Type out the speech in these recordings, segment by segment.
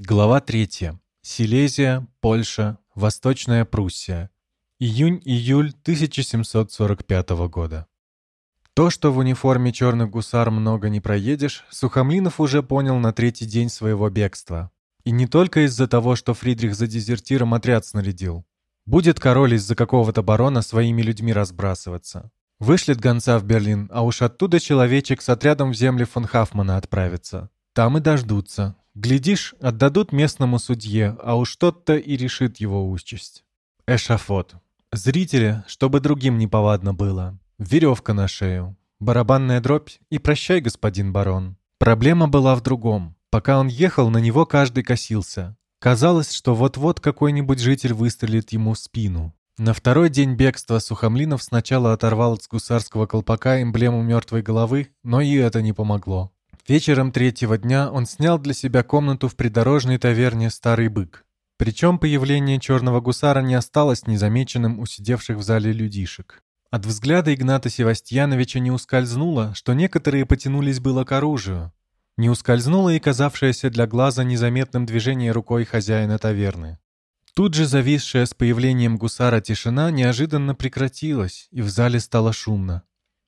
Глава 3. Силезия, Польша, Восточная Пруссия. Июнь-июль 1745 года. То, что в униформе черных гусар много не проедешь, Сухомлинов уже понял на третий день своего бегства. И не только из-за того, что Фридрих за дезертиром отряд снарядил. Будет король из-за какого-то барона своими людьми разбрасываться. Вышлет гонца в Берлин, а уж оттуда человечек с отрядом в земли фон Хафмана отправится. Там и дождутся. Глядишь, отдадут местному судье, а уж тот-то и решит его участь. Эшафот. Зрители, чтобы другим неповадно было. Веревка на шею. Барабанная дробь и прощай, господин барон. Проблема была в другом. Пока он ехал, на него каждый косился. Казалось, что вот-вот какой-нибудь житель выстрелит ему в спину. На второй день бегства Сухомлинов сначала оторвал с гусарского колпака эмблему мертвой головы, но и это не помогло. Вечером третьего дня он снял для себя комнату в придорожной таверне «Старый бык». Причем появление черного гусара не осталось незамеченным у сидевших в зале людишек. От взгляда Игната Севастьяновича не ускользнуло, что некоторые потянулись было к оружию. Не ускользнуло и казавшееся для глаза незаметным движение рукой хозяина таверны. Тут же зависшая с появлением гусара тишина неожиданно прекратилась, и в зале стало шумно.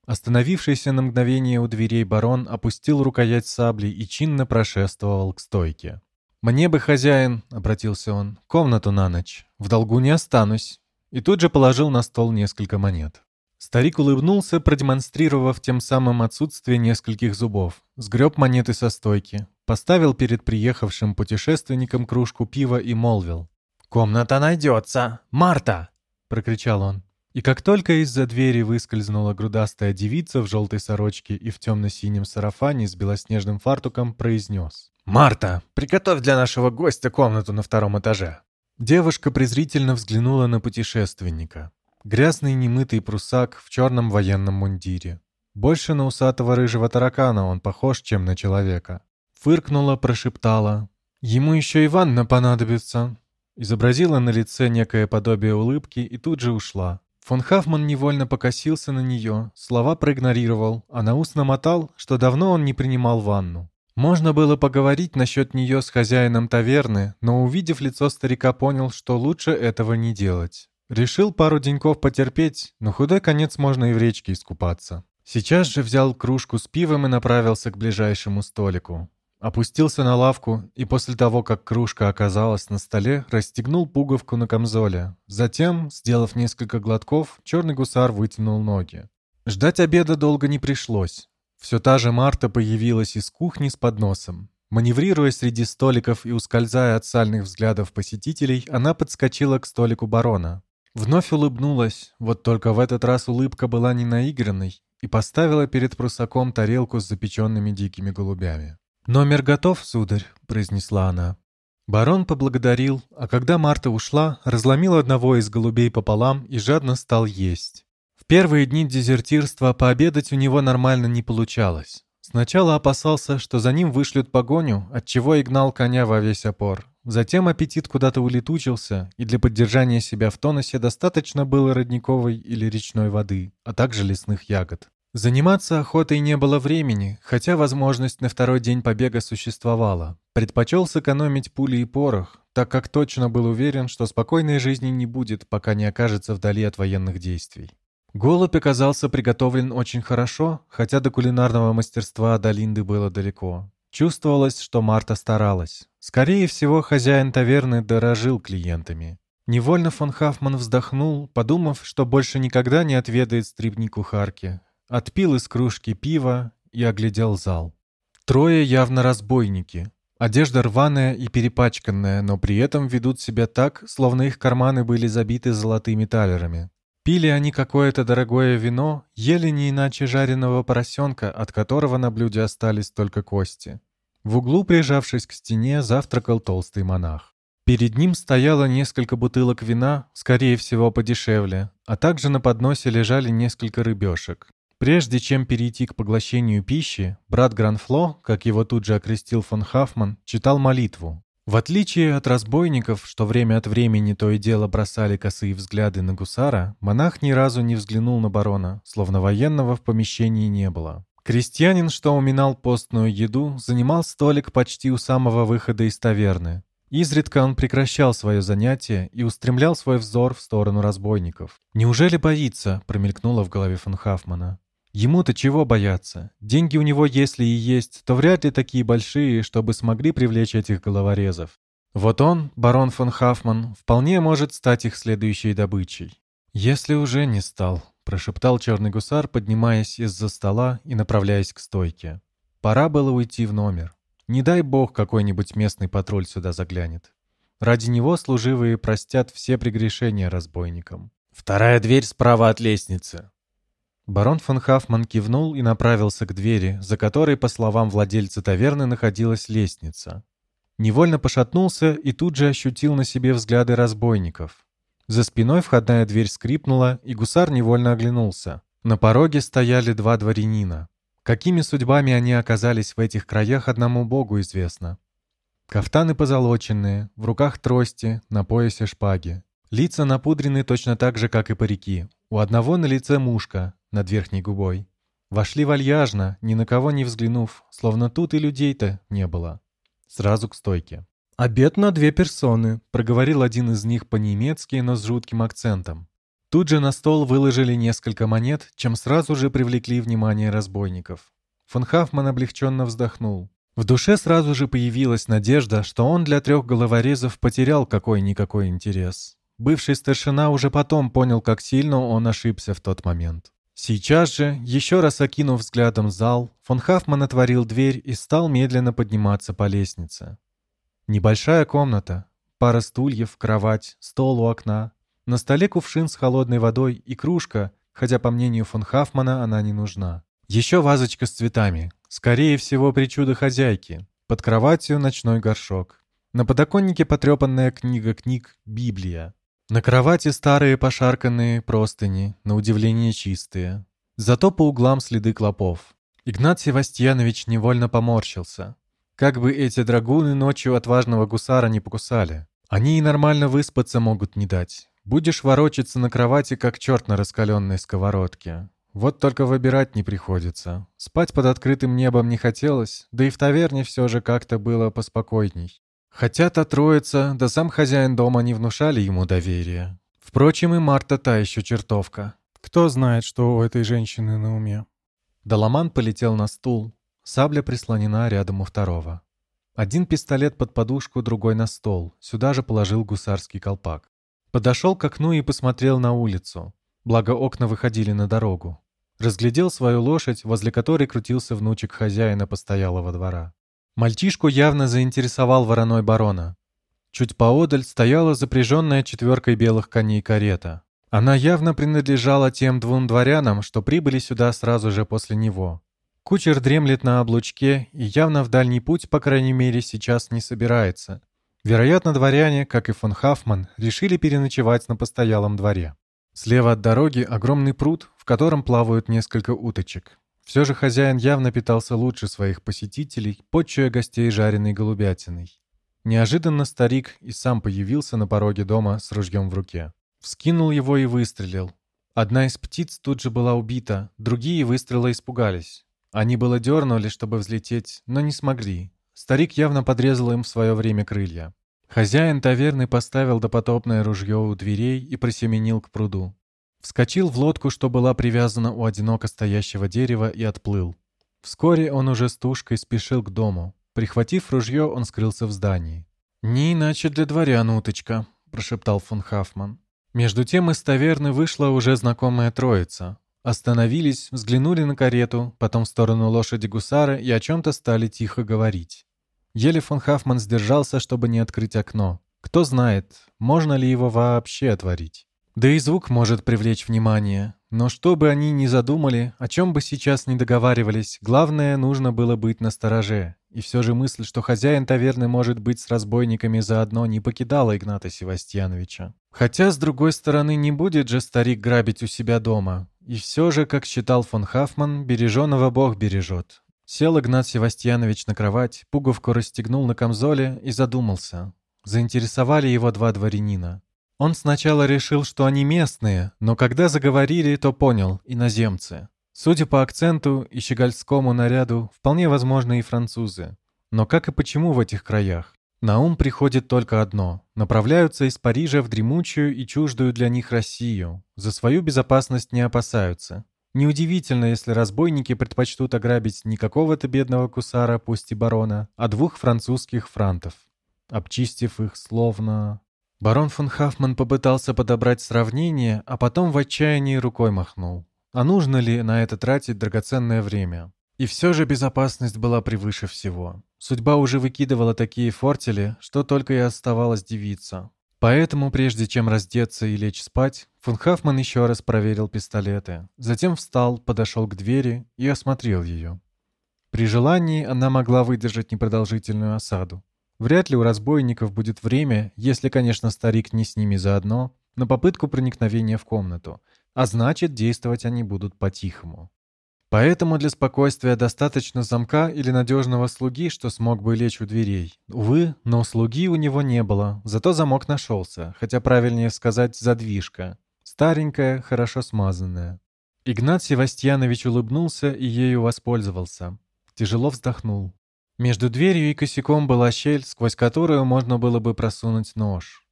Остановившийся на мгновение у дверей барон опустил рукоять сабли и чинно прошествовал к стойке. «Мне бы, хозяин», — обратился он, — «комнату на ночь. В долгу не останусь». И тут же положил на стол несколько монет. Старик улыбнулся, продемонстрировав тем самым отсутствие нескольких зубов. Сгреб монеты со стойки, поставил перед приехавшим путешественником кружку пива и молвил. «Комната найдется! Марта!» — прокричал он. И как только из-за двери выскользнула грудастая девица в желтой сорочке и в темно-синем сарафане с белоснежным фартуком, произнес. «Марта, приготовь для нашего гостя комнату на втором этаже». Девушка презрительно взглянула на путешественника. Грязный немытый прусак в черном военном мундире. Больше на усатого рыжего таракана он похож, чем на человека. Фыркнула, прошептала. «Ему еще и ванна понадобится». Изобразила на лице некое подобие улыбки и тут же ушла. Фон Хафман невольно покосился на нее, слова проигнорировал, а на ус намотал, что давно он не принимал ванну. Можно было поговорить насчет нее с хозяином таверны, но увидев лицо старика, понял, что лучше этого не делать. Решил пару деньков потерпеть, но худой конец можно и в речке искупаться. Сейчас же взял кружку с пивом и направился к ближайшему столику. Опустился на лавку и после того, как кружка оказалась на столе, расстегнул пуговку на камзоле. Затем, сделав несколько глотков, черный гусар вытянул ноги. Ждать обеда долго не пришлось. Все та же Марта появилась из кухни с подносом. Маневрируя среди столиков и ускользая от сальных взглядов посетителей, она подскочила к столику барона. Вновь улыбнулась, вот только в этот раз улыбка была не наигранной, и поставила перед прусаком тарелку с запеченными дикими голубями. «Номер готов, сударь», — произнесла она. Барон поблагодарил, а когда Марта ушла, разломил одного из голубей пополам и жадно стал есть. В первые дни дезертирства пообедать у него нормально не получалось. Сначала опасался, что за ним вышлют погоню, отчего и гнал коня во весь опор. Затем аппетит куда-то улетучился, и для поддержания себя в тонусе достаточно было родниковой или речной воды, а также лесных ягод. Заниматься охотой не было времени, хотя возможность на второй день побега существовала. Предпочел сэкономить пули и порох, так как точно был уверен, что спокойной жизни не будет, пока не окажется вдали от военных действий. Голубь оказался приготовлен очень хорошо, хотя до кулинарного мастерства до Линды было далеко. Чувствовалось, что Марта старалась. Скорее всего, хозяин таверны дорожил клиентами. Невольно фон Хафман вздохнул, подумав, что больше никогда не отведает стрипни кухарки, Отпил из кружки пива и оглядел зал. Трое явно разбойники. Одежда рваная и перепачканная, но при этом ведут себя так, словно их карманы были забиты золотыми талерами. Пили они какое-то дорогое вино, ели не иначе жареного поросенка, от которого на блюде остались только кости. В углу, прижавшись к стене, завтракал толстый монах. Перед ним стояло несколько бутылок вина, скорее всего подешевле, а также на подносе лежали несколько рыбешек. Прежде чем перейти к поглощению пищи, брат Гранфло, как его тут же окрестил фон Хафман, читал молитву. В отличие от разбойников, что время от времени то и дело бросали косые взгляды на гусара, монах ни разу не взглянул на барона, словно военного в помещении не было. Крестьянин, что уминал постную еду, занимал столик почти у самого выхода из таверны. Изредка он прекращал свое занятие и устремлял свой взор в сторону разбойников. «Неужели боится?» — промелькнуло в голове фон Хафмана. Ему-то чего бояться? Деньги у него, если и есть, то вряд ли такие большие, чтобы смогли привлечь этих головорезов. Вот он, барон фон Хафман, вполне может стать их следующей добычей. «Если уже не стал», — прошептал черный гусар, поднимаясь из-за стола и направляясь к стойке. Пора было уйти в номер. Не дай бог какой-нибудь местный патруль сюда заглянет. Ради него служивые простят все прегрешения разбойникам. «Вторая дверь справа от лестницы». Барон фон Хафман кивнул и направился к двери, за которой, по словам владельца таверны, находилась лестница. Невольно пошатнулся и тут же ощутил на себе взгляды разбойников. За спиной входная дверь скрипнула, и гусар невольно оглянулся. На пороге стояли два дворянина. Какими судьбами они оказались в этих краях, одному богу известно. Кафтаны позолоченные, в руках трости, на поясе шпаги. Лица напудрены точно так же, как и парики. У одного на лице мушка, над верхней губой. Вошли вальяжно, ни на кого не взглянув, словно тут и людей-то не было. Сразу к стойке. «Обед на две персоны», — проговорил один из них по-немецки, но с жутким акцентом. Тут же на стол выложили несколько монет, чем сразу же привлекли внимание разбойников. Фон Хафман облегченно вздохнул. В душе сразу же появилась надежда, что он для трех головорезов потерял какой-никакой интерес. Бывший старшина уже потом понял, как сильно он ошибся в тот момент. Сейчас же, еще раз окинув взглядом зал, фон Хафман отворил дверь и стал медленно подниматься по лестнице. Небольшая комната, пара стульев, кровать, стол у окна, на столе кувшин с холодной водой и кружка, хотя, по мнению фон Хафмана, она не нужна. Еще вазочка с цветами. Скорее всего, причуда хозяйки. Под кроватью ночной горшок. На подоконнике потрепанная книга книг «Библия». На кровати старые пошарканные простыни, на удивление чистые. Зато по углам следы клопов. Игнат Севастьянович невольно поморщился. Как бы эти драгуны ночью отважного гусара не покусали. Они и нормально выспаться могут не дать. Будешь ворочаться на кровати, как черт на раскаленной сковородке. Вот только выбирать не приходится. Спать под открытым небом не хотелось, да и в таверне все же как-то было поспокойней. Хотя та троица, да сам хозяин дома не внушали ему доверия. Впрочем, и Марта та еще чертовка. Кто знает, что у этой женщины на уме. Доломан полетел на стул. Сабля прислонена рядом у второго. Один пистолет под подушку, другой на стол. Сюда же положил гусарский колпак. Подошел к окну и посмотрел на улицу. Благо окна выходили на дорогу. Разглядел свою лошадь, возле которой крутился внучек хозяина постоялого двора. Мальчишку явно заинтересовал вороной барона. Чуть поодаль стояла запряженная четверкой белых коней карета. Она явно принадлежала тем двум дворянам, что прибыли сюда сразу же после него. Кучер дремлет на облучке и явно в дальний путь, по крайней мере, сейчас не собирается. Вероятно, дворяне, как и фон Хафман, решили переночевать на постоялом дворе. Слева от дороги огромный пруд, в котором плавают несколько уточек. Все же хозяин явно питался лучше своих посетителей, почуя гостей жареной голубятиной. Неожиданно старик и сам появился на пороге дома с ружьем в руке. Вскинул его и выстрелил. Одна из птиц тут же была убита, другие выстрела испугались. Они было дернули, чтобы взлететь, но не смогли, Старик явно подрезал им в свое время крылья. Хозяин таверны поставил допотопное ружье у дверей и просеменил к пруду. Вскочил в лодку, что была привязана у одиноко стоящего дерева, и отплыл. Вскоре он уже с тушкой спешил к дому. Прихватив ружье, он скрылся в здании. «Не иначе для дворян уточка», — прошептал фон Хафман. Между тем из таверны вышла уже знакомая троица. Остановились, взглянули на карету, потом в сторону лошади гусара и о чем-то стали тихо говорить. Еле фон Хафман сдержался, чтобы не открыть окно. Кто знает, можно ли его вообще отворить. Да и звук может привлечь внимание. Но что бы они ни задумали, о чем бы сейчас не договаривались, главное, нужно было быть настороже. И все же мысль, что хозяин таверны может быть с разбойниками заодно, не покидала Игната Севастьяновича. Хотя, с другой стороны, не будет же старик грабить у себя дома. И все же, как считал фон Хафман, береженого Бог бережет. Сел Игнат Севастьянович на кровать, пуговку расстегнул на камзоле и задумался. Заинтересовали его два дворянина. Он сначала решил, что они местные, но когда заговорили, то понял – иноземцы. Судя по акценту и щегольскому наряду, вполне возможно и французы. Но как и почему в этих краях? На ум приходит только одно. Направляются из Парижа в дремучую и чуждую для них Россию. За свою безопасность не опасаются. Неудивительно, если разбойники предпочтут ограбить не какого-то бедного кусара, пусть и барона, а двух французских франтов, обчистив их словно... Барон фон Хафман попытался подобрать сравнение, а потом в отчаянии рукой махнул. А нужно ли на это тратить драгоценное время? И все же безопасность была превыше всего. Судьба уже выкидывала такие фортели, что только и оставалось дивиться. Поэтому, прежде чем раздеться и лечь спать, фон Хафман еще раз проверил пистолеты. Затем встал, подошел к двери и осмотрел ее. При желании она могла выдержать непродолжительную осаду. Вряд ли у разбойников будет время, если, конечно, старик не с ними заодно, на попытку проникновения в комнату, а значит, действовать они будут по-тихому. Поэтому для спокойствия достаточно замка или надежного слуги, что смог бы лечь у дверей. Увы, но слуги у него не было, зато замок нашелся, хотя правильнее сказать «задвижка». Старенькая, хорошо смазанная. Игнат Севастьянович улыбнулся и ею воспользовался. Тяжело вздохнул. Между дверью и косяком была щель, сквозь которую можно было бы просунуть нож.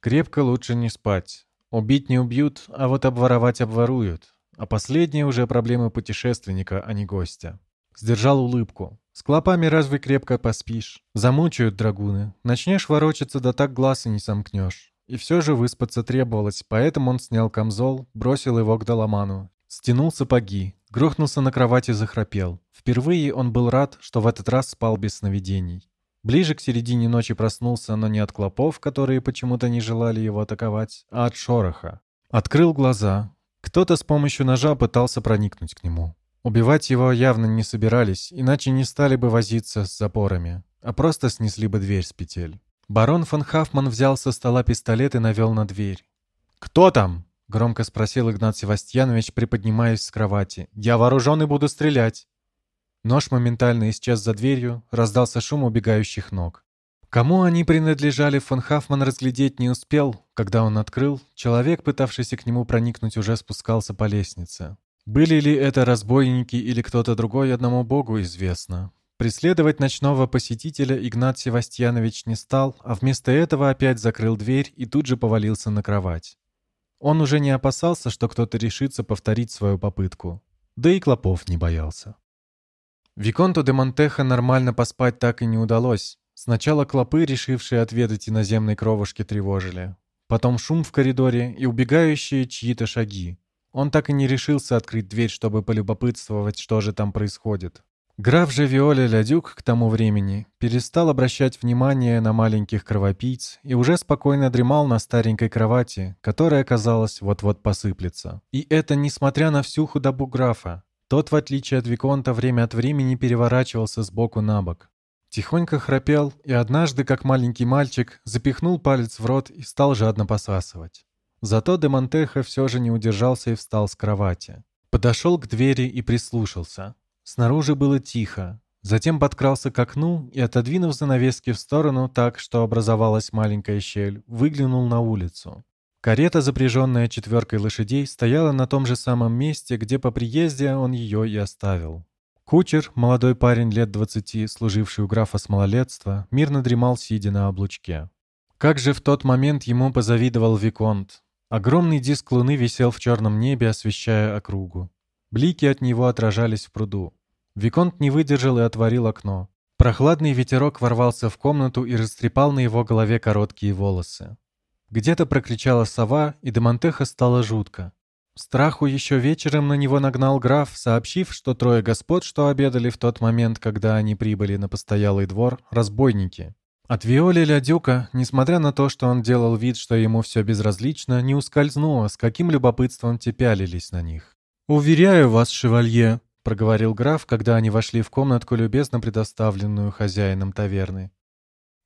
Крепко лучше не спать. Убить не убьют, а вот обворовать обворуют. А последние уже проблемы путешественника, а не гостя. Сдержал улыбку. С клопами разве крепко поспишь? Замучают драгуны. Начнешь ворочаться, да так глаз и не сомкнешь. И все же выспаться требовалось, поэтому он снял камзол, бросил его к доломану. Стянул сапоги, грохнулся на кровати и захрапел. Впервые он был рад, что в этот раз спал без сновидений. Ближе к середине ночи проснулся, но не от клопов, которые почему-то не желали его атаковать, а от шороха. Открыл глаза. Кто-то с помощью ножа пытался проникнуть к нему. Убивать его явно не собирались, иначе не стали бы возиться с запорами, а просто снесли бы дверь с петель. Барон фон Хафман взял со стола пистолет и навел на дверь. «Кто там?» — громко спросил Игнат Севастьянович, приподнимаясь с кровати. «Я вооружен и буду стрелять». Нож моментально исчез за дверью, раздался шум убегающих ног. Кому они принадлежали, фон Хафман разглядеть не успел. Когда он открыл, человек, пытавшийся к нему проникнуть, уже спускался по лестнице. Были ли это разбойники или кто-то другой, одному богу известно. Преследовать ночного посетителя Игнат Севастьянович не стал, а вместо этого опять закрыл дверь и тут же повалился на кровать. Он уже не опасался, что кто-то решится повторить свою попытку. Да и Клопов не боялся. Виконту де Монтехо нормально поспать так и не удалось. Сначала клопы, решившие отведать иноземной кровушки, тревожили. Потом шум в коридоре и убегающие чьи-то шаги. Он так и не решился открыть дверь, чтобы полюбопытствовать, что же там происходит. Граф же Виоля Лядюк к тому времени перестал обращать внимание на маленьких кровопийц и уже спокойно дремал на старенькой кровати, которая, казалось, вот-вот посыплется. И это несмотря на всю худобу графа. Тот, в отличие от Виконта, время от времени переворачивался с боку на бок. Тихонько храпел и однажды, как маленький мальчик, запихнул палец в рот и стал жадно посасывать. Зато де все же не удержался и встал с кровати. Подошел к двери и прислушался. Снаружи было тихо. Затем подкрался к окну и, отодвинув занавески в сторону так, что образовалась маленькая щель, выглянул на улицу. Карета, запряженная четверкой лошадей, стояла на том же самом месте, где по приезде он ее и оставил. Кучер, молодой парень лет двадцати, служивший у графа с малолетства, мирно дремал, сидя на облучке. Как же в тот момент ему позавидовал Виконт. Огромный диск луны висел в черном небе, освещая округу. Блики от него отражались в пруду. Виконт не выдержал и отворил окно. Прохладный ветерок ворвался в комнату и растрепал на его голове короткие волосы. Где-то прокричала сова, и Демонтеха стало жутко. Страху еще вечером на него нагнал граф, сообщив, что трое господ, что обедали в тот момент, когда они прибыли на постоялый двор, разбойники. От Виоли Лядюка, несмотря на то, что он делал вид, что ему все безразлично, не ускользнуло, с каким любопытством те пялились на них. «Уверяю вас, шевалье», — проговорил граф, когда они вошли в комнатку, любезно предоставленную хозяином таверны.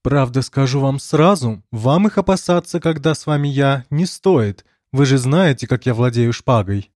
Правда, скажу вам сразу, вам их опасаться, когда с вами я, не стоит. Вы же знаете, как я владею шпагой».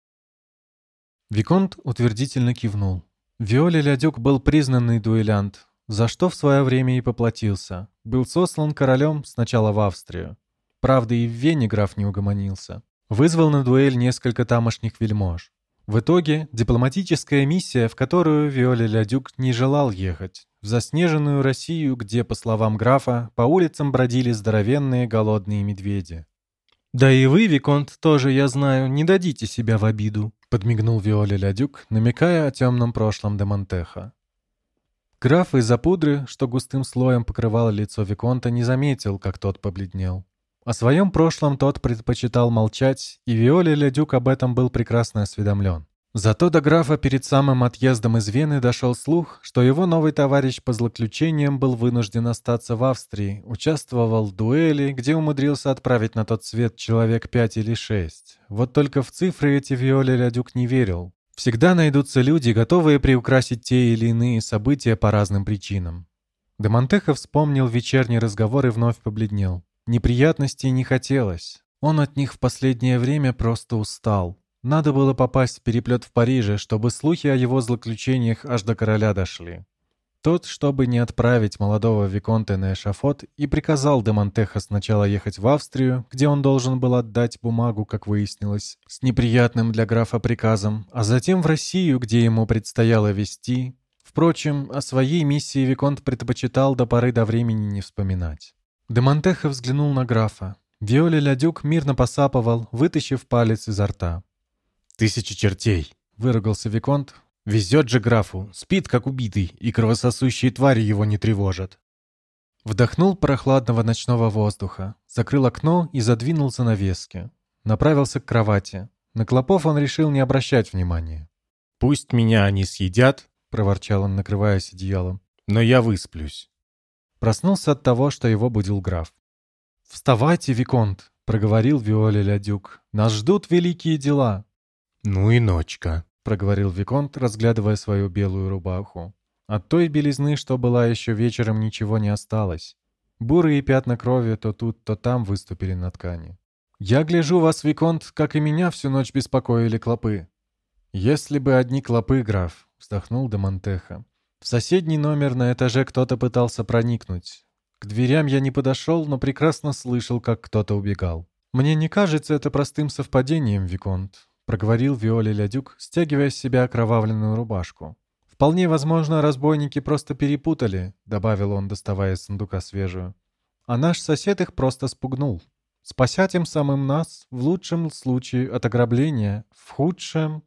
Виконт утвердительно кивнул. Виоли Лядюк был признанный дуэлянт, за что в свое время и поплатился. Был сослан королем сначала в Австрию. Правда, и в Вене граф не угомонился. Вызвал на дуэль несколько тамошних вельмож. В итоге дипломатическая миссия, в которую Виоли Лядюк не желал ехать, в заснеженную Россию, где, по словам графа, по улицам бродили здоровенные голодные медведи. «Да и вы, Виконт, тоже, я знаю, не дадите себя в обиду», подмигнул Виоле Лядюк, намекая о темном прошлом де Монтеха. Граф из-за пудры, что густым слоем покрывало лицо Виконта, не заметил, как тот побледнел. О своем прошлом тот предпочитал молчать, и Виоле Ледюк об этом был прекрасно осведомлен. Зато до графа перед самым отъездом из Вены дошел слух, что его новый товарищ по злоключениям был вынужден остаться в Австрии, участвовал в дуэли, где умудрился отправить на тот свет человек пять или шесть. Вот только в цифры эти Виоле Лядюк не верил. Всегда найдутся люди, готовые приукрасить те или иные события по разным причинам. Демонтехо вспомнил вечерний разговор и вновь побледнел. Неприятностей не хотелось. Он от них в последнее время просто устал. Надо было попасть в переплет в Париже, чтобы слухи о его злоключениях аж до короля дошли. Тот, чтобы не отправить молодого Виконта на эшафот, и приказал де Монтехо сначала ехать в Австрию, где он должен был отдать бумагу, как выяснилось, с неприятным для графа приказом, а затем в Россию, где ему предстояло вести. Впрочем, о своей миссии Виконт предпочитал до поры до времени не вспоминать. Де Монтехо взглянул на графа. Виоли Лядюк мирно посапывал, вытащив палец изо рта. «Тысяча чертей!» — выругался Виконт. «Везет же графу, спит как убитый, и кровососущие твари его не тревожат». Вдохнул прохладного ночного воздуха, закрыл окно и задвинул занавески. Направился к кровати. На клопов он решил не обращать внимания. «Пусть меня они съедят», — проворчал он, накрываясь одеялом, — «но я высплюсь». Проснулся от того, что его будил граф. «Вставайте, Виконт!» — проговорил Виоля Лядюк. «Нас ждут великие дела!» «Ну и ночка!» — проговорил Виконт, разглядывая свою белую рубаху. От той белизны, что была еще вечером, ничего не осталось. Бурые пятна крови то тут, то там выступили на ткани. «Я гляжу вас, Виконт, как и меня всю ночь беспокоили клопы». «Если бы одни клопы, граф», — вздохнул Демонтеха. В соседний номер на этаже кто-то пытался проникнуть. К дверям я не подошел, но прекрасно слышал, как кто-то убегал. «Мне не кажется это простым совпадением, Виконт», — проговорил Виоли Лядюк, стягивая с себя окровавленную рубашку. «Вполне возможно, разбойники просто перепутали», — добавил он, доставая из сундука свежую. «А наш сосед их просто спугнул. Спася тем самым нас, в лучшем случае от ограбления, в худшем...»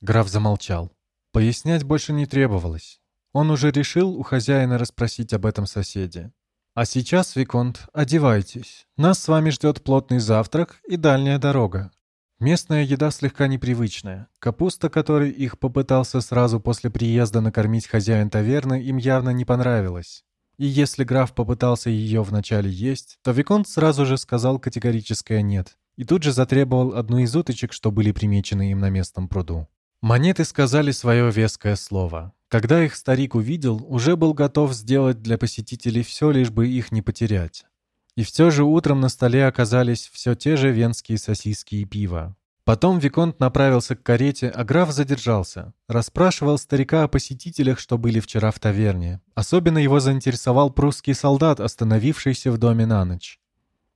Граф замолчал. Пояснять больше не требовалось. Он уже решил у хозяина расспросить об этом соседе. «А сейчас, Виконт, одевайтесь. Нас с вами ждет плотный завтрак и дальняя дорога. Местная еда слегка непривычная. Капуста, которой их попытался сразу после приезда накормить хозяин таверны, им явно не понравилась. И если граф попытался ее вначале есть, то Виконт сразу же сказал категорическое «нет» и тут же затребовал одну из уточек, что были примечены им на местном пруду. Монеты сказали свое веское слово. Когда их старик увидел, уже был готов сделать для посетителей все, лишь бы их не потерять. И все же утром на столе оказались все те же венские сосиски и пиво. Потом Виконт направился к карете, а граф задержался. Расспрашивал старика о посетителях, что были вчера в таверне. Особенно его заинтересовал прусский солдат, остановившийся в доме на ночь.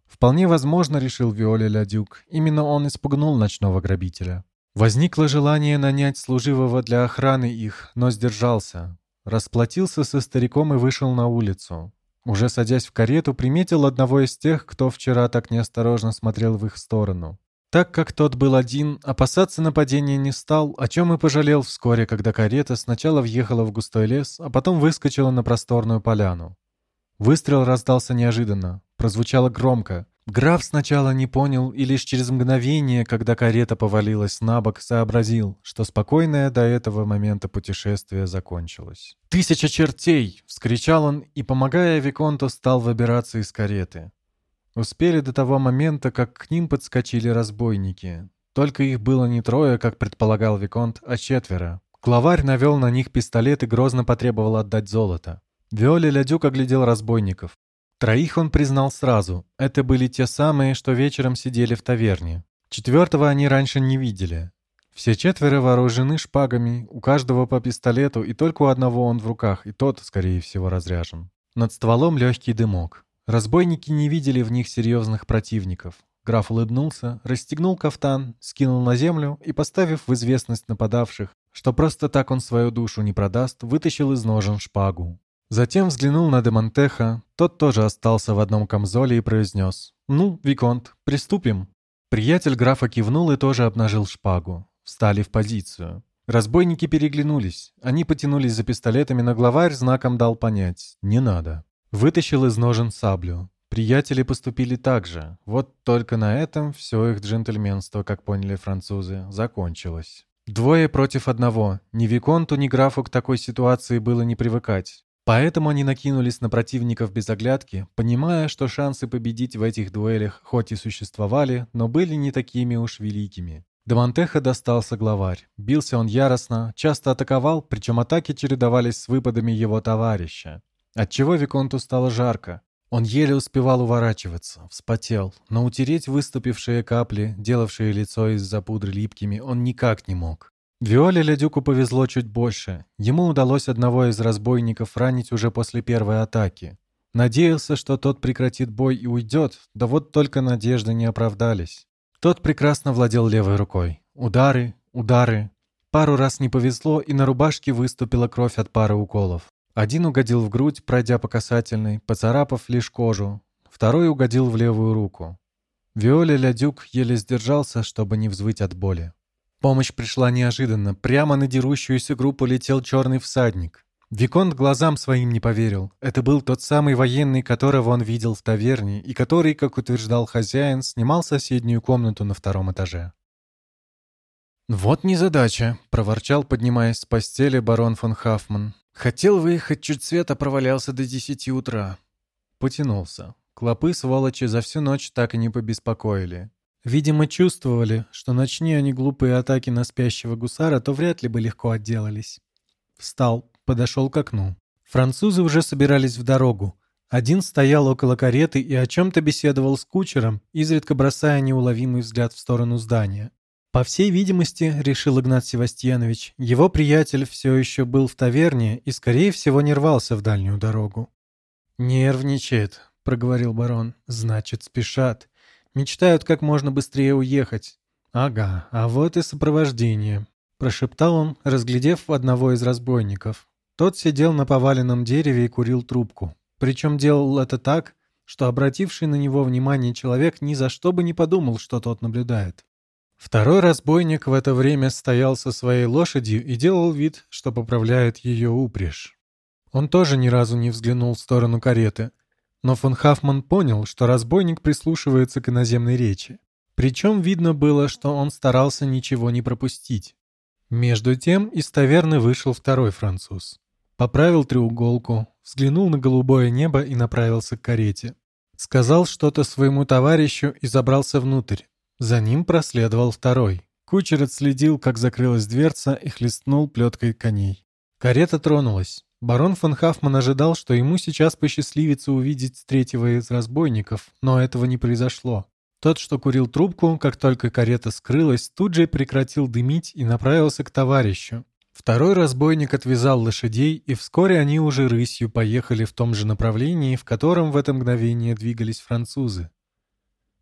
Вполне возможно, решил Виоля Лядюк, именно он испугнул ночного грабителя. Возникло желание нанять служивого для охраны их, но сдержался. Расплатился со стариком и вышел на улицу. Уже садясь в карету, приметил одного из тех, кто вчера так неосторожно смотрел в их сторону. Так как тот был один, опасаться нападения не стал, о чем и пожалел вскоре, когда карета сначала въехала в густой лес, а потом выскочила на просторную поляну. Выстрел раздался неожиданно, прозвучало громко. Граф сначала не понял и лишь через мгновение, когда карета повалилась на бок, сообразил, что спокойное до этого момента путешествие закончилось. «Тысяча чертей!» — вскричал он и, помогая Виконту, стал выбираться из кареты. Успели до того момента, как к ним подскочили разбойники. Только их было не трое, как предполагал Виконт, а четверо. Главарь навел на них пистолет и грозно потребовал отдать золото. Виоли Лядюк оглядел разбойников. Троих он признал сразу. Это были те самые, что вечером сидели в таверне. Четвертого они раньше не видели. Все четверо вооружены шпагами, у каждого по пистолету, и только у одного он в руках, и тот, скорее всего, разряжен. Над стволом легкий дымок. Разбойники не видели в них серьезных противников. Граф улыбнулся, расстегнул кафтан, скинул на землю и, поставив в известность нападавших, что просто так он свою душу не продаст, вытащил из ножен шпагу. Затем взглянул на Демонтеха, тот тоже остался в одном камзоле и произнес «Ну, Виконт, приступим». Приятель графа кивнул и тоже обнажил шпагу. Встали в позицию. Разбойники переглянулись. Они потянулись за пистолетами, но главарь знаком дал понять «не надо». Вытащил из ножен саблю. Приятели поступили так же. Вот только на этом все их джентльменство, как поняли французы, закончилось. Двое против одного. Ни Виконту, ни графу к такой ситуации было не привыкать. Поэтому они накинулись на противников без оглядки, понимая, что шансы победить в этих дуэлях хоть и существовали, но были не такими уж великими. До Монтеха достался главарь. Бился он яростно, часто атаковал, причем атаки чередовались с выпадами его товарища. Отчего Виконту стало жарко. Он еле успевал уворачиваться, вспотел, но утереть выступившие капли, делавшие лицо из-за пудры липкими, он никак не мог. Виоле Лядюку повезло чуть больше. Ему удалось одного из разбойников ранить уже после первой атаки. Надеялся, что тот прекратит бой и уйдет, да вот только надежды не оправдались. Тот прекрасно владел левой рукой. Удары, удары. Пару раз не повезло, и на рубашке выступила кровь от пары уколов. Один угодил в грудь, пройдя по касательной, поцарапав лишь кожу. Второй угодил в левую руку. Виоле Лядюк еле сдержался, чтобы не взвыть от боли. Помощь пришла неожиданно. Прямо на дерущуюся группу летел черный всадник. Виконт глазам своим не поверил. Это был тот самый военный, которого он видел в таверне, и который, как утверждал хозяин, снимал соседнюю комнату на втором этаже. «Вот незадача», — проворчал, поднимаясь с постели барон фон Хафман. Хотел выехать чуть света, провалялся до десяти утра. Потянулся. Клопы, сволочи, за всю ночь так и не побеспокоили. Видимо, чувствовали, что начни они глупые атаки на спящего гусара, то вряд ли бы легко отделались. Встал, подошел к окну. Французы уже собирались в дорогу. Один стоял около кареты и о чем-то беседовал с кучером, изредка бросая неуловимый взгляд в сторону здания. По всей видимости, решил Игнат Севастьянович, его приятель все еще был в таверне и, скорее всего, не рвался в дальнюю дорогу. «Нервничает», — проговорил барон. «Значит, спешат. Мечтают как можно быстрее уехать». «Ага, а вот и сопровождение», — прошептал он, разглядев одного из разбойников. Тот сидел на поваленном дереве и курил трубку. Причем делал это так, что обративший на него внимание человек ни за что бы не подумал, что тот наблюдает. Второй разбойник в это время стоял со своей лошадью и делал вид, что поправляет ее упряжь. Он тоже ни разу не взглянул в сторону кареты, но фон Хафман понял, что разбойник прислушивается к иноземной речи. Причем видно было, что он старался ничего не пропустить. Между тем из таверны вышел второй француз. Поправил треуголку, взглянул на голубое небо и направился к карете. Сказал что-то своему товарищу и забрался внутрь. За ним проследовал второй. Кучер отследил, как закрылась дверца и хлестнул плеткой коней. Карета тронулась. Барон фон Хафман ожидал, что ему сейчас посчастливится увидеть третьего из разбойников, но этого не произошло. Тот, что курил трубку, как только карета скрылась, тут же прекратил дымить и направился к товарищу. Второй разбойник отвязал лошадей, и вскоре они уже рысью поехали в том же направлении, в котором в это мгновение двигались французы.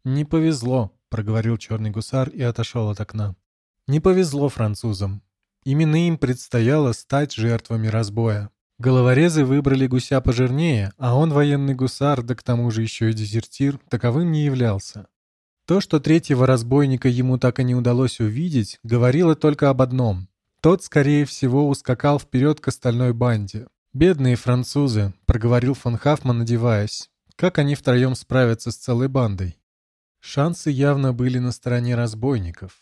Не повезло проговорил черный гусар и отошел от окна. Не повезло французам. Именно им предстояло стать жертвами разбоя. Головорезы выбрали гуся пожирнее, а он военный гусар, да к тому же еще и дезертир, таковым не являлся. То, что третьего разбойника ему так и не удалось увидеть, говорило только об одном. Тот, скорее всего, ускакал вперед к остальной банде. «Бедные французы», — проговорил фон Хафман, одеваясь. «Как они втроем справятся с целой бандой?» Шансы явно были на стороне разбойников.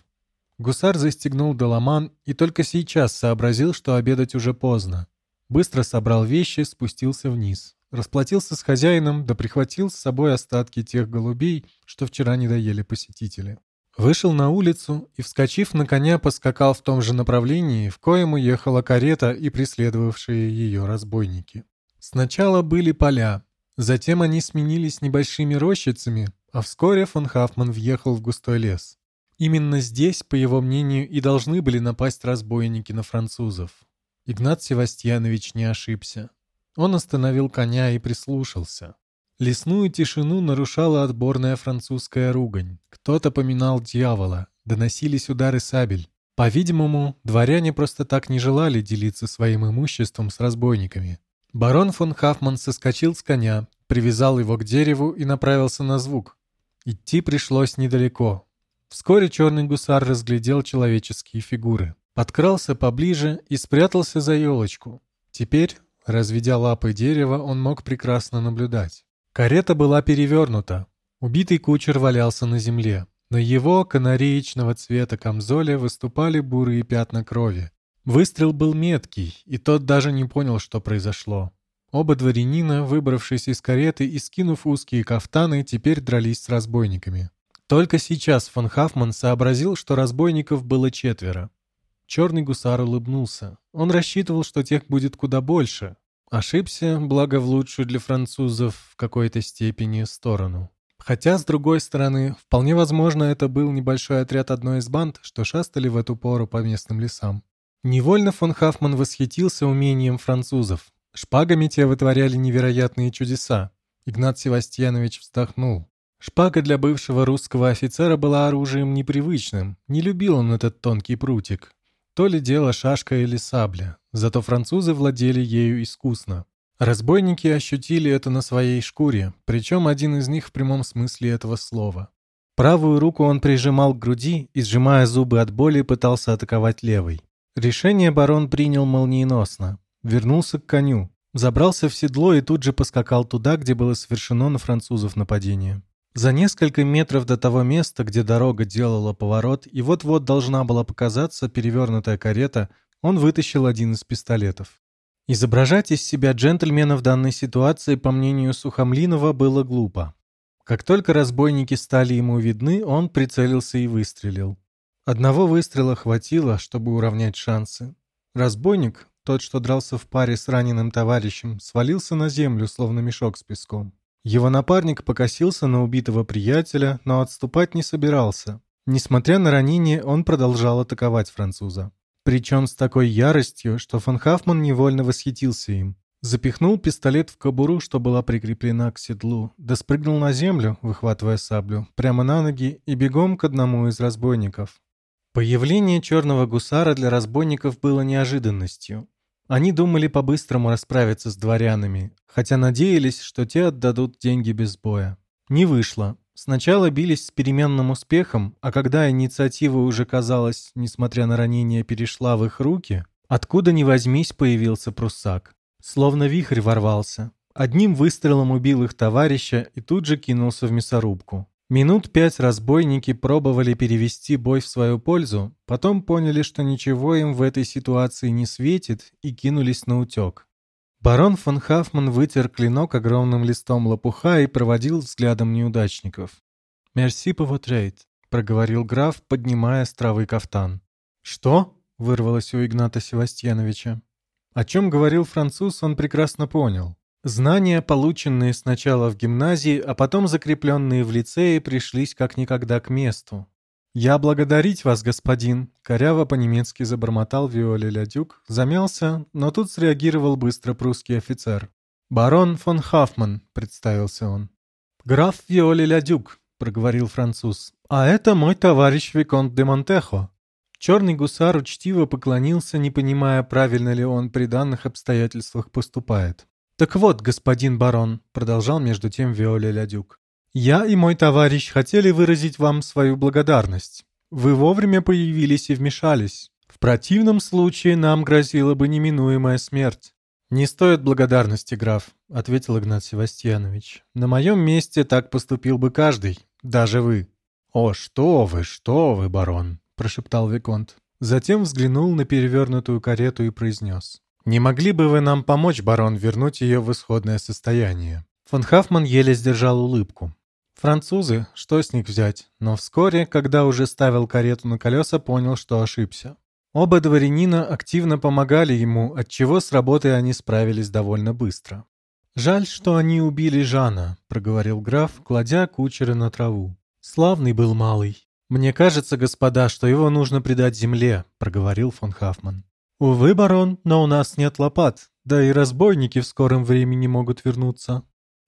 Гусар застегнул доломан и только сейчас сообразил, что обедать уже поздно. Быстро собрал вещи, спустился вниз. Расплатился с хозяином, да прихватил с собой остатки тех голубей, что вчера не доели посетители. Вышел на улицу и, вскочив на коня, поскакал в том же направлении, в коем уехала карета и преследовавшие ее разбойники. Сначала были поля, затем они сменились небольшими рощицами, а вскоре фон Хафман въехал в густой лес. Именно здесь, по его мнению, и должны были напасть разбойники на французов. Игнат Севастьянович не ошибся. Он остановил коня и прислушался. Лесную тишину нарушала отборная французская ругань. Кто-то поминал дьявола, доносились удары сабель. По-видимому, дворяне просто так не желали делиться своим имуществом с разбойниками. Барон фон Хафман соскочил с коня, привязал его к дереву и направился на звук. Идти пришлось недалеко. Вскоре черный гусар разглядел человеческие фигуры. Подкрался поближе и спрятался за елочку. Теперь, разведя лапы дерева, он мог прекрасно наблюдать. Карета была перевернута. Убитый кучер валялся на земле. На его канареечного цвета камзоле выступали бурые пятна крови. Выстрел был меткий, и тот даже не понял, что произошло. Оба дворянина, выбравшись из кареты и скинув узкие кафтаны, теперь дрались с разбойниками. Только сейчас фон Хафман сообразил, что разбойников было четверо. Черный гусар улыбнулся. Он рассчитывал, что тех будет куда больше, Ошибся, благо в лучшую для французов в какой-то степени сторону. Хотя, с другой стороны, вполне возможно, это был небольшой отряд одной из банд, что шастали в эту пору по местным лесам. Невольно фон Хафман восхитился умением французов. Шпагами те вытворяли невероятные чудеса. Игнат Севастьянович вздохнул. Шпага для бывшего русского офицера была оружием непривычным. Не любил он этот тонкий прутик. То ли дело шашка или сабля. Зато французы владели ею искусно. Разбойники ощутили это на своей шкуре, причем один из них в прямом смысле этого слова. Правую руку он прижимал к груди и, сжимая зубы от боли, пытался атаковать левой. Решение барон принял молниеносно. Вернулся к коню, забрался в седло и тут же поскакал туда, где было совершено на французов нападение. За несколько метров до того места, где дорога делала поворот, и вот-вот должна была показаться перевернутая карета, он вытащил один из пистолетов. Изображать из себя джентльмена в данной ситуации, по мнению Сухомлинова, было глупо. Как только разбойники стали ему видны, он прицелился и выстрелил. Одного выстрела хватило, чтобы уравнять шансы. Разбойник, тот, что дрался в паре с раненым товарищем, свалился на землю, словно мешок с песком. Его напарник покосился на убитого приятеля, но отступать не собирался. Несмотря на ранение, он продолжал атаковать француза. Причем с такой яростью, что фон Хафман невольно восхитился им. Запихнул пистолет в кобуру, что была прикреплена к седлу, да спрыгнул на землю, выхватывая саблю, прямо на ноги и бегом к одному из разбойников. Появление черного гусара для разбойников было неожиданностью. Они думали по-быстрому расправиться с дворянами, хотя надеялись, что те отдадут деньги без боя. Не вышло. Сначала бились с переменным успехом, а когда инициатива уже, казалось, несмотря на ранение, перешла в их руки, откуда ни возьмись появился пруссак. Словно вихрь ворвался. Одним выстрелом убил их товарища и тут же кинулся в мясорубку. Минут пять разбойники пробовали перевести бой в свою пользу, потом поняли, что ничего им в этой ситуации не светит, и кинулись на утек. Барон фон Хафман вытер клинок огромным листом лопуха и проводил взглядом неудачников. «Мерси повотрейт», — проговорил граф, поднимая с травы кафтан. «Что?» — вырвалось у Игната Севастьяновича. О чем говорил француз, он прекрасно понял. Знания, полученные сначала в гимназии, а потом закрепленные в лицее, пришлись как никогда к месту. «Я благодарить вас, господин», — коряво по-немецки забормотал Виоли Лядюк, замялся, но тут среагировал быстро прусский офицер. «Барон фон Хафман», — представился он. «Граф Виоли Лядюк», — проговорил француз. «А это мой товарищ Виконт де Монтехо». Черный гусар учтиво поклонился, не понимая, правильно ли он при данных обстоятельствах поступает. «Так вот, господин барон», — продолжал между тем Виоли Лядюк, я и мой товарищ хотели выразить вам свою благодарность. Вы вовремя появились и вмешались. В противном случае нам грозила бы неминуемая смерть. «Не стоит благодарности, граф», — ответил Игнат Севастьянович. «На моем месте так поступил бы каждый, даже вы». «О, что вы, что вы, барон», — прошептал Виконт. Затем взглянул на перевернутую карету и произнес. «Не могли бы вы нам помочь, барон, вернуть ее в исходное состояние?» Фон Хафман еле сдержал улыбку. Французы, что с них взять? Но вскоре, когда уже ставил карету на колеса, понял, что ошибся. Оба дворянина активно помогали ему, отчего с работой они справились довольно быстро. «Жаль, что они убили Жана», — проговорил граф, кладя кучера на траву. «Славный был малый. Мне кажется, господа, что его нужно предать земле», — проговорил фон Хафман. «Увы, барон, но у нас нет лопат, да и разбойники в скором времени могут вернуться».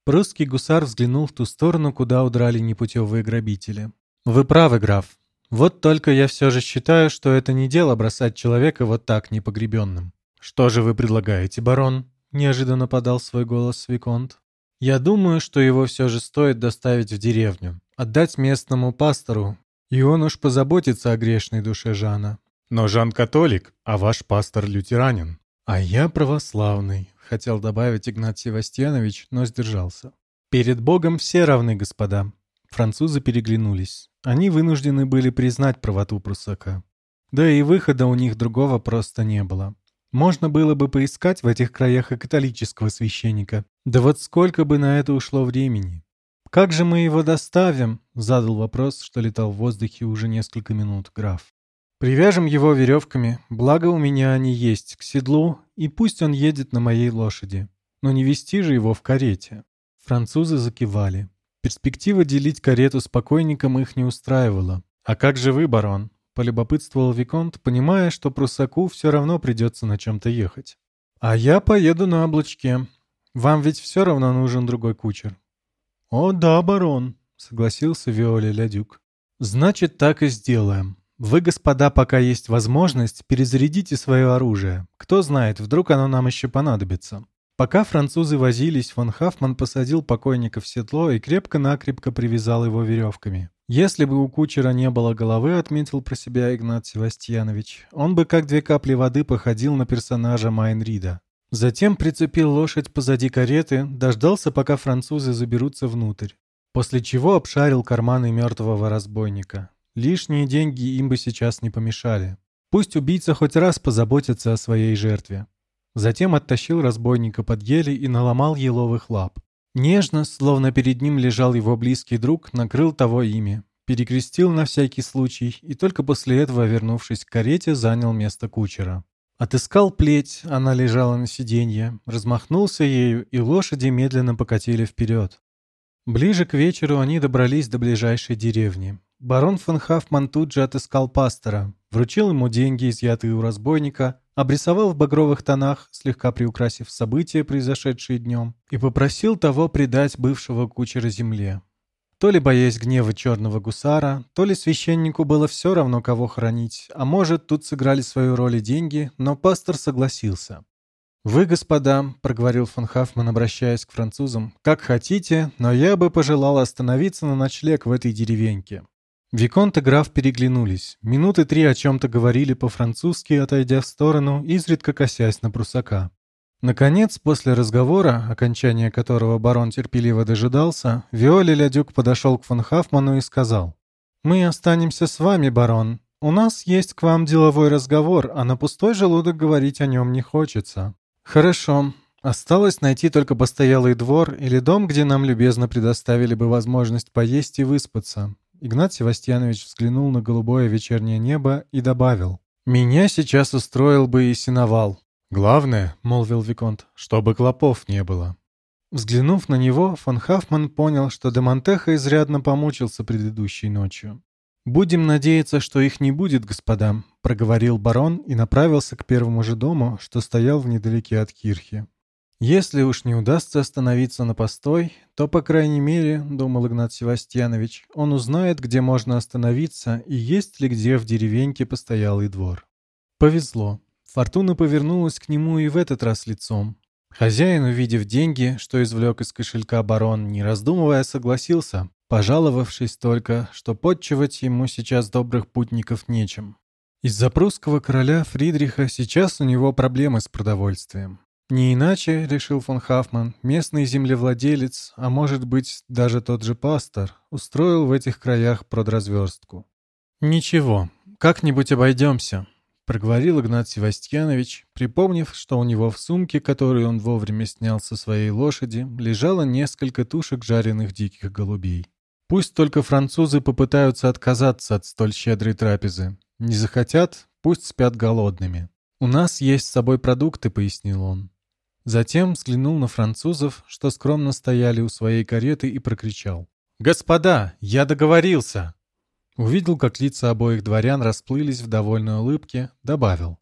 Прусский гусар взглянул в ту сторону, куда удрали непутевые грабители. «Вы правы, граф. Вот только я все же считаю, что это не дело бросать человека вот так непогребенным». «Что же вы предлагаете, барон?» — неожиданно подал свой голос Виконт. «Я думаю, что его все же стоит доставить в деревню, отдать местному пастору, и он уж позаботится о грешной душе Жана. Но Жан католик, а ваш пастор лютеранин. А я православный, хотел добавить Игнат Севастьянович, но сдержался. Перед Богом все равны, господа. Французы переглянулись. Они вынуждены были признать правоту прусака. Да и выхода у них другого просто не было. Можно было бы поискать в этих краях и католического священника. Да вот сколько бы на это ушло времени. «Как же мы его доставим?» — задал вопрос, что летал в воздухе уже несколько минут граф. «Привяжем его веревками, благо у меня они есть, к седлу, и пусть он едет на моей лошади. Но не вести же его в карете». Французы закивали. Перспектива делить карету с покойником их не устраивала. «А как же вы, барон?» — полюбопытствовал Виконт, понимая, что прусаку все равно придется на чем-то ехать. «А я поеду на облачке. Вам ведь все равно нужен другой кучер». «О да, барон», — согласился Виоли Лядюк. «Значит, так и сделаем. Вы, господа, пока есть возможность, перезарядите свое оружие. Кто знает, вдруг оно нам еще понадобится». Пока французы возились, фон Хафман посадил покойника в седло и крепко-накрепко привязал его веревками. Если бы у кучера не было головы, отметил про себя Игнат Севастьянович, он бы как две капли воды походил на персонажа Майнрида. Затем прицепил лошадь позади кареты, дождался, пока французы заберутся внутрь. После чего обшарил карманы мертвого разбойника. Лишние деньги им бы сейчас не помешали. Пусть убийца хоть раз позаботится о своей жертве. Затем оттащил разбойника под ели и наломал еловых лап. Нежно, словно перед ним лежал его близкий друг, накрыл того ими, перекрестил на всякий случай и только после этого, вернувшись к карете, занял место кучера. Отыскал плеть, она лежала на сиденье, размахнулся ею, и лошади медленно покатили вперед. Ближе к вечеру они добрались до ближайшей деревни. Барон фон Хафман тут же отыскал пастора, вручил ему деньги, изъятые у разбойника, обрисовал в багровых тонах, слегка приукрасив события, произошедшие днем, и попросил того предать бывшего кучера земле. То ли боясь гнева черного гусара, то ли священнику было все равно, кого хранить, а может, тут сыграли свою роль и деньги, но пастор согласился. «Вы, господа», — проговорил фон Хафман, обращаясь к французам, — «как хотите, но я бы пожелал остановиться на ночлег в этой деревеньке. Виконт и граф переглянулись. Минуты три о чем-то говорили по-французски, отойдя в сторону, изредка косясь на прусака. Наконец, после разговора, окончания которого барон терпеливо дожидался, Виоли Лядюк подошел к фон Хафману и сказал, «Мы останемся с вами, барон. У нас есть к вам деловой разговор, а на пустой желудок говорить о нем не хочется». «Хорошо. Осталось найти только постоялый двор или дом, где нам любезно предоставили бы возможность поесть и выспаться. Игнат Севастьянович взглянул на голубое вечернее небо и добавил. «Меня сейчас устроил бы и синовал. Главное, — молвил Виконт, — чтобы клопов не было». Взглянув на него, фон Хафман понял, что Демонтеха изрядно помучился предыдущей ночью. «Будем надеяться, что их не будет, господа», — проговорил барон и направился к первому же дому, что стоял в недалеке от кирхи. Если уж не удастся остановиться на постой, то, по крайней мере, думал Игнат Севастьянович, он узнает, где можно остановиться и есть ли где в деревеньке постоялый двор. Повезло. Фортуна повернулась к нему и в этот раз лицом. Хозяин, увидев деньги, что извлек из кошелька барон, не раздумывая, согласился, пожаловавшись только, что подчивать ему сейчас добрых путников нечем. Из-за прусского короля Фридриха сейчас у него проблемы с продовольствием. Не иначе, решил фон Хафман, местный землевладелец, а может быть даже тот же пастор, устроил в этих краях продразверстку. «Ничего, как-нибудь обойдемся», — проговорил Игнат Севастьянович, припомнив, что у него в сумке, которую он вовремя снял со своей лошади, лежало несколько тушек жареных диких голубей. Пусть только французы попытаются отказаться от столь щедрой трапезы. Не захотят, пусть спят голодными. «У нас есть с собой продукты», — пояснил он. Затем взглянул на французов, что скромно стояли у своей кареты, и прокричал. «Господа, я договорился!» Увидел, как лица обоих дворян расплылись в довольной улыбке, добавил.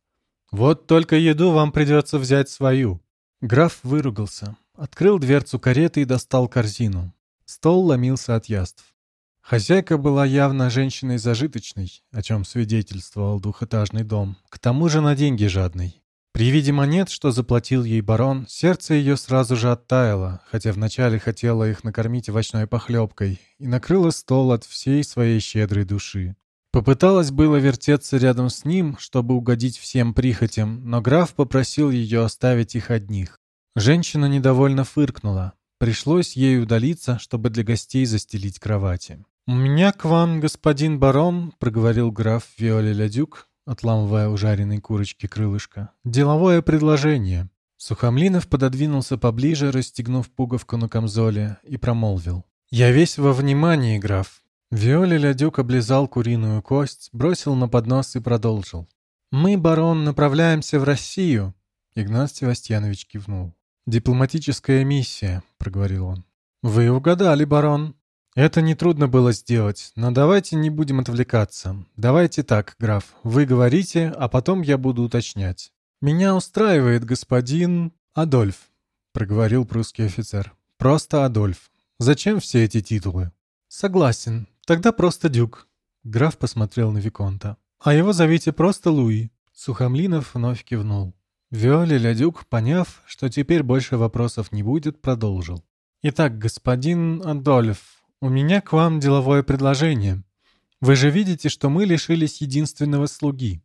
«Вот только еду вам придется взять свою». Граф выругался. открыл дверцу кареты и достал корзину. Стол ломился от яств. Хозяйка была явно женщиной зажиточной, о чем свидетельствовал двухэтажный дом, к тому же на деньги жадный. При виде монет, что заплатил ей барон, сердце ее сразу же оттаяло, хотя вначале хотела их накормить овощной похлебкой, и накрыла стол от всей своей щедрой души. Попыталась было вертеться рядом с ним, чтобы угодить всем прихотям, но граф попросил ее оставить их одних. Женщина недовольно фыркнула. Пришлось ей удалиться, чтобы для гостей застелить кровати. «У меня к вам, господин барон», — проговорил граф Виоли Лядюк, отламывая у жареной курочки крылышко. «Деловое предложение». Сухомлинов пододвинулся поближе, расстегнув пуговку на камзоле, и промолвил. «Я весь во внимании, граф. Виоли Лядюк облизал куриную кость, бросил на поднос и продолжил. «Мы, барон, направляемся в Россию!» Игнат Севастьянович кивнул. «Дипломатическая миссия», — проговорил он. «Вы угадали, барон. Это нетрудно было сделать, но давайте не будем отвлекаться. Давайте так, граф, вы говорите, а потом я буду уточнять. Меня устраивает господин Адольф», — проговорил прусский офицер. «Просто Адольф. Зачем все эти титулы?» «Согласен. Тогда просто Дюк». Граф посмотрел на Виконта. «А его зовите просто Луи». Сухомлинов вновь кивнул. Виоли Лядюк, поняв, что теперь больше вопросов не будет, продолжил. «Итак, господин Адольф, у меня к вам деловое предложение. Вы же видите, что мы лишились единственного слуги».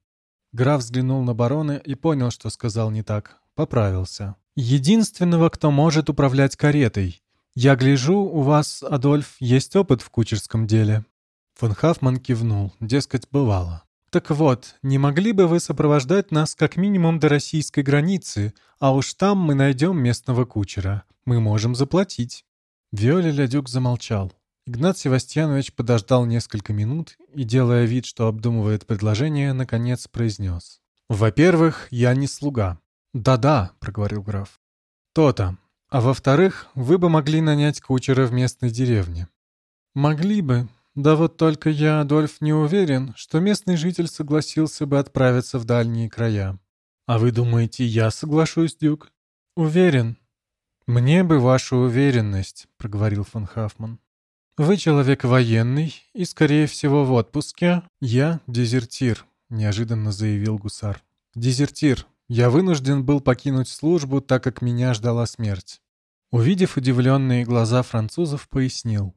Граф взглянул на барона и понял, что сказал не так. Поправился. «Единственного, кто может управлять каретой. «Я гляжу, у вас, Адольф, есть опыт в кучерском деле». Фон Хафман кивнул, дескать, бывало. «Так вот, не могли бы вы сопровождать нас как минимум до российской границы, а уж там мы найдем местного кучера. Мы можем заплатить». Виоля Лядюк замолчал. Игнат Севастьянович подождал несколько минут и, делая вид, что обдумывает предложение, наконец произнес. «Во-первых, я не слуга». «Да-да», — проговорил граф. «То-то. А во-вторых, вы бы могли нанять кучера в местной деревне. Могли бы. Да вот только я, Адольф, не уверен, что местный житель согласился бы отправиться в дальние края. А вы думаете, я соглашусь, Дюк? Уверен. Мне бы вашу уверенность, проговорил фон Хафман. Вы человек военный и, скорее всего, в отпуске. Я дезертир, неожиданно заявил гусар. Дезертир, я вынужден был покинуть службу, так как меня ждала смерть. Увидев удивленные глаза французов, пояснил.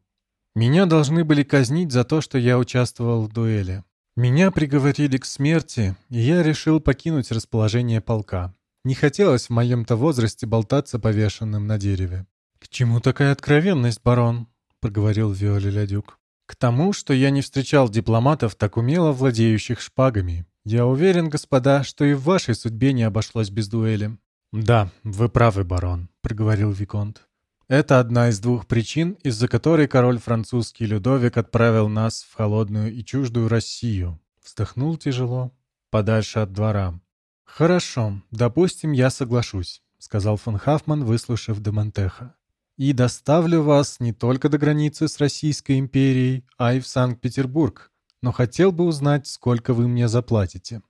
«Меня должны были казнить за то, что я участвовал в дуэли. Меня приговорили к смерти, и я решил покинуть расположение полка. Не хотелось в моем-то возрасте болтаться повешенным на дереве». «К чему такая откровенность, барон?» — проговорил Виоли Лядюк. «К тому, что я не встречал дипломатов, так умело владеющих шпагами. «Я уверен, господа, что и в вашей судьбе не обошлось без дуэли». «Да, вы правы, барон», — проговорил Виконт. «Это одна из двух причин, из-за которой король французский Людовик отправил нас в холодную и чуждую Россию». Вздохнул тяжело, подальше от двора. «Хорошо, допустим, я соглашусь», — сказал фон Хафман, выслушав Демонтеха. «И доставлю вас не только до границы с Российской империей, а и в Санкт-Петербург, но хотел бы узнать, сколько вы мне заплатите».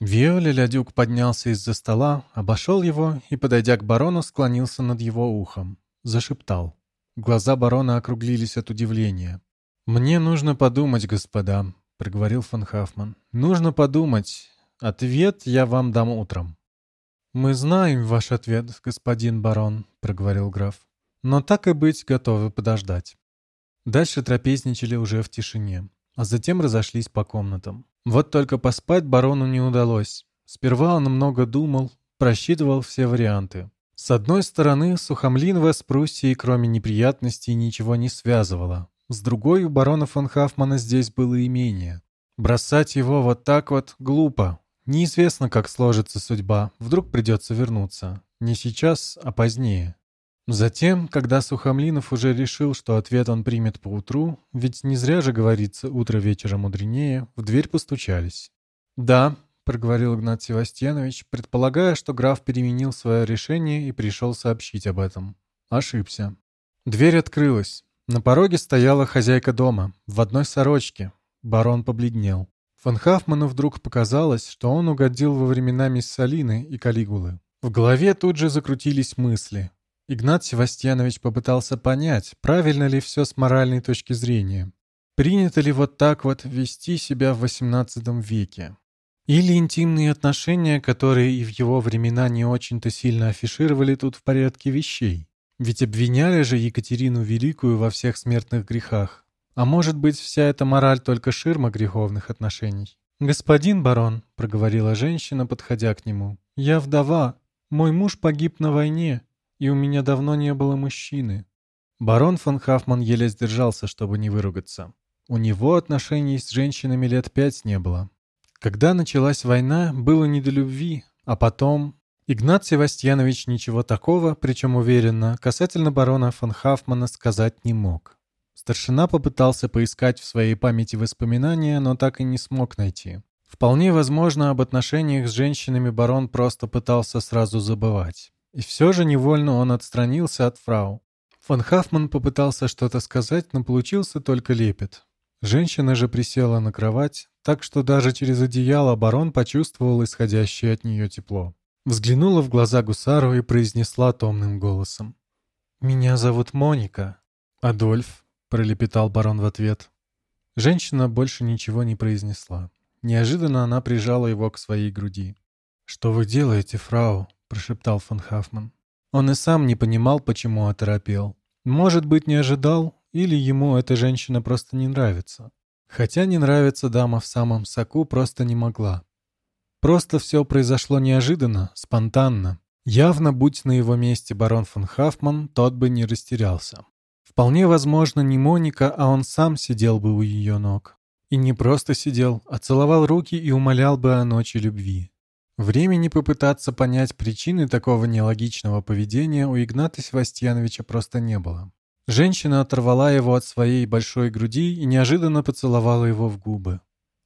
Виоля Лядюк поднялся из-за стола, обошел его и, подойдя к барону, склонился над его ухом. Зашептал. Глаза барона округлились от удивления. «Мне нужно подумать, господа», — проговорил фон Хафман. «Нужно подумать. Ответ я вам дам утром». «Мы знаем ваш ответ, господин барон», — проговорил граф. «Но так и быть готовы подождать». Дальше трапезничали уже в тишине а затем разошлись по комнатам. Вот только поспать барону не удалось. Сперва он много думал, просчитывал все варианты. С одной стороны, Сухомлинова с Пруссией, кроме неприятностей, ничего не связывало. С другой, у барона фон Хафмана здесь было имение. Бросать его вот так вот глупо. Неизвестно, как сложится судьба. Вдруг придется вернуться. Не сейчас, а позднее. Затем, когда Сухомлинов уже решил, что ответ он примет поутру, ведь не зря же говорится «утро вечера мудренее», в дверь постучались. «Да», — проговорил Игнат Севастьянович, предполагая, что граф переменил свое решение и пришел сообщить об этом. Ошибся. Дверь открылась. На пороге стояла хозяйка дома, в одной сорочке. Барон побледнел. Фон Хафману вдруг показалось, что он угодил во времена Миссалины и Калигулы. В голове тут же закрутились мысли. Игнат Севастьянович попытался понять, правильно ли все с моральной точки зрения. Принято ли вот так вот вести себя в XVIII веке? Или интимные отношения, которые и в его времена не очень-то сильно афишировали тут в порядке вещей? Ведь обвиняли же Екатерину Великую во всех смертных грехах. А может быть, вся эта мораль только ширма греховных отношений? «Господин барон», — проговорила женщина, подходя к нему, — «я вдова. Мой муж погиб на войне и у меня давно не было мужчины». Барон фон Хафман еле сдержался, чтобы не выругаться. У него отношений с женщинами лет пять не было. Когда началась война, было не до любви, а потом... Игнат Севастьянович ничего такого, причем уверенно, касательно барона фон Хафмана сказать не мог. Старшина попытался поискать в своей памяти воспоминания, но так и не смог найти. Вполне возможно, об отношениях с женщинами барон просто пытался сразу забывать. И все же невольно он отстранился от фрау. Фон Хафман попытался что-то сказать, но получился только лепет. Женщина же присела на кровать, так что даже через одеяло барон почувствовал исходящее от нее тепло. Взглянула в глаза гусару и произнесла томным голосом. «Меня зовут Моника». «Адольф», — пролепетал барон в ответ. Женщина больше ничего не произнесла. Неожиданно она прижала его к своей груди. «Что вы делаете, фрау?» Прошептал фон Хафман. Он и сам не понимал, почему оторопел. Может быть, не ожидал, или ему эта женщина просто не нравится. Хотя не нравится дама в самом соку просто не могла. Просто все произошло неожиданно, спонтанно. Явно, будь на его месте барон фон Хафман, тот бы не растерялся. Вполне возможно, не Моника, а он сам сидел бы у ее ног. И не просто сидел, а целовал руки и умолял бы о ночи любви. Времени попытаться понять причины такого нелогичного поведения у Игната Севастьяновича просто не было. Женщина оторвала его от своей большой груди и неожиданно поцеловала его в губы.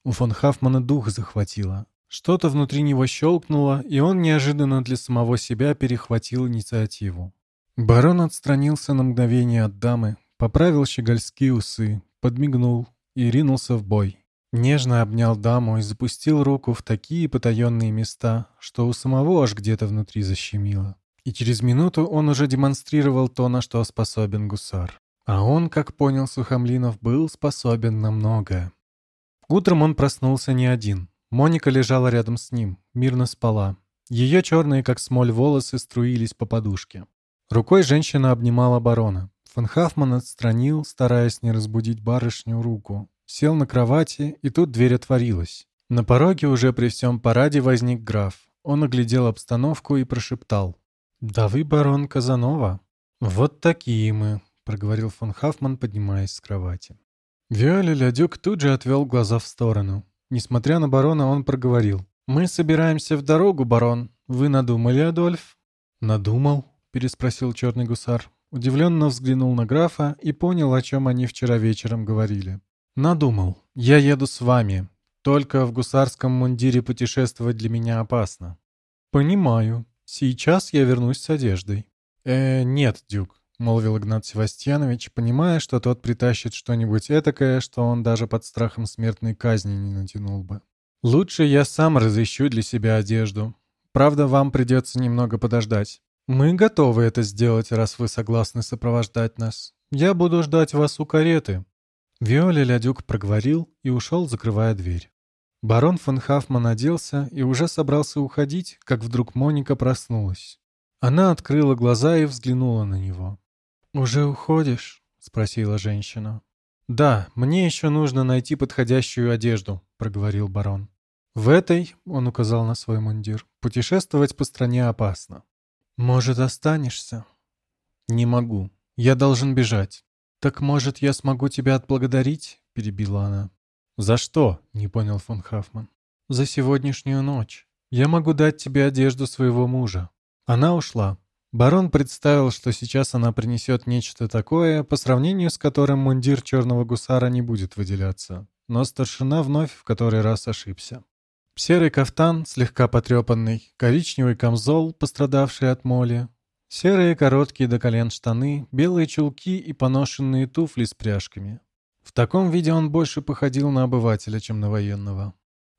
У фон Хафмана дух захватило. Что-то внутри него щелкнуло, и он неожиданно для самого себя перехватил инициативу. Барон отстранился на мгновение от дамы, поправил щегольские усы, подмигнул и ринулся в бой. Нежно обнял даму и запустил руку в такие потаенные места, что у самого аж где-то внутри защемило. И через минуту он уже демонстрировал то, на что способен гусар. А он, как понял Сухомлинов, был способен на многое. Утром он проснулся не один. Моника лежала рядом с ним, мирно спала. Ее черные, как смоль, волосы струились по подушке. Рукой женщина обнимала барона. Фон Хафман отстранил, стараясь не разбудить барышню, руку. Сел на кровати, и тут дверь отворилась. На пороге уже при всем параде возник граф. Он оглядел обстановку и прошептал. «Да вы барон Казанова?» «Вот такие мы», — проговорил фон Хафман, поднимаясь с кровати. Виоля Лядюк тут же отвел глаза в сторону. Несмотря на барона, он проговорил. «Мы собираемся в дорогу, барон. Вы надумали, Адольф?» «Надумал?» — переспросил черный гусар. Удивленно взглянул на графа и понял, о чем они вчера вечером говорили. Надумал. Я еду с вами. Только в гусарском мундире путешествовать для меня опасно. Понимаю. Сейчас я вернусь с одеждой. Э, нет, Дюк, молвил Игнат Севастьянович, понимая, что тот притащит что-нибудь этакое, что он даже под страхом смертной казни не натянул бы. Лучше я сам разыщу для себя одежду. Правда, вам придется немного подождать. Мы готовы это сделать, раз вы согласны сопровождать нас. Я буду ждать вас у кареты. Виоля Лядюк проговорил и ушел, закрывая дверь. Барон фон Хафман оделся и уже собрался уходить, как вдруг Моника проснулась. Она открыла глаза и взглянула на него. «Уже уходишь?» — спросила женщина. «Да, мне еще нужно найти подходящую одежду», — проговорил барон. «В этой, — он указал на свой мундир, — путешествовать по стране опасно». «Может, останешься?» «Не могу. Я должен бежать. «Так, может, я смогу тебя отблагодарить?» — перебила она. «За что?» — не понял фон Хафман. «За сегодняшнюю ночь. Я могу дать тебе одежду своего мужа». Она ушла. Барон представил, что сейчас она принесет нечто такое, по сравнению с которым мундир черного гусара не будет выделяться. Но старшина вновь в который раз ошибся. Серый кафтан, слегка потрепанный, коричневый камзол, пострадавший от моли, Серые короткие до колен штаны, белые чулки и поношенные туфли с пряжками. В таком виде он больше походил на обывателя, чем на военного.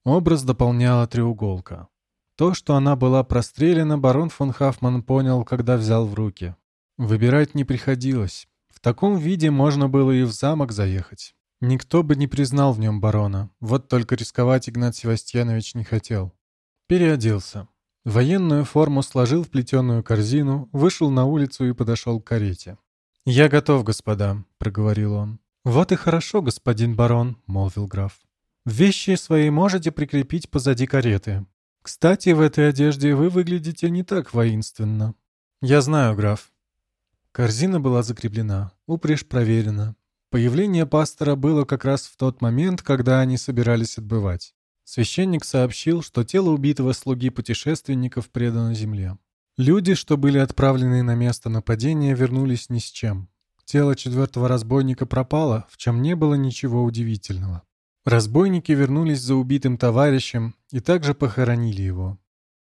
Образ дополняла треуголка. То, что она была прострелена, барон фон Хафман понял, когда взял в руки. Выбирать не приходилось. В таком виде можно было и в замок заехать. Никто бы не признал в нем барона, вот только рисковать Игнат Севастьянович не хотел. Переоделся. Военную форму сложил в плетеную корзину, вышел на улицу и подошел к карете. «Я готов, господа», — проговорил он. «Вот и хорошо, господин барон», — молвил граф. «Вещи свои можете прикрепить позади кареты. Кстати, в этой одежде вы выглядите не так воинственно». «Я знаю, граф». Корзина была закреплена, упряжь проверена. Появление пастора было как раз в тот момент, когда они собирались отбывать. Священник сообщил, что тело убитого слуги путешественников предано земле. Люди, что были отправлены на место нападения, вернулись ни с чем. Тело четвертого разбойника пропало, в чем не было ничего удивительного. Разбойники вернулись за убитым товарищем и также похоронили его.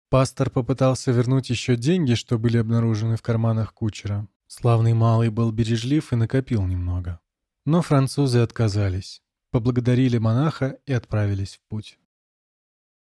Пастор попытался вернуть еще деньги, что были обнаружены в карманах кучера. Славный малый был бережлив и накопил немного. Но французы отказались, поблагодарили монаха и отправились в путь.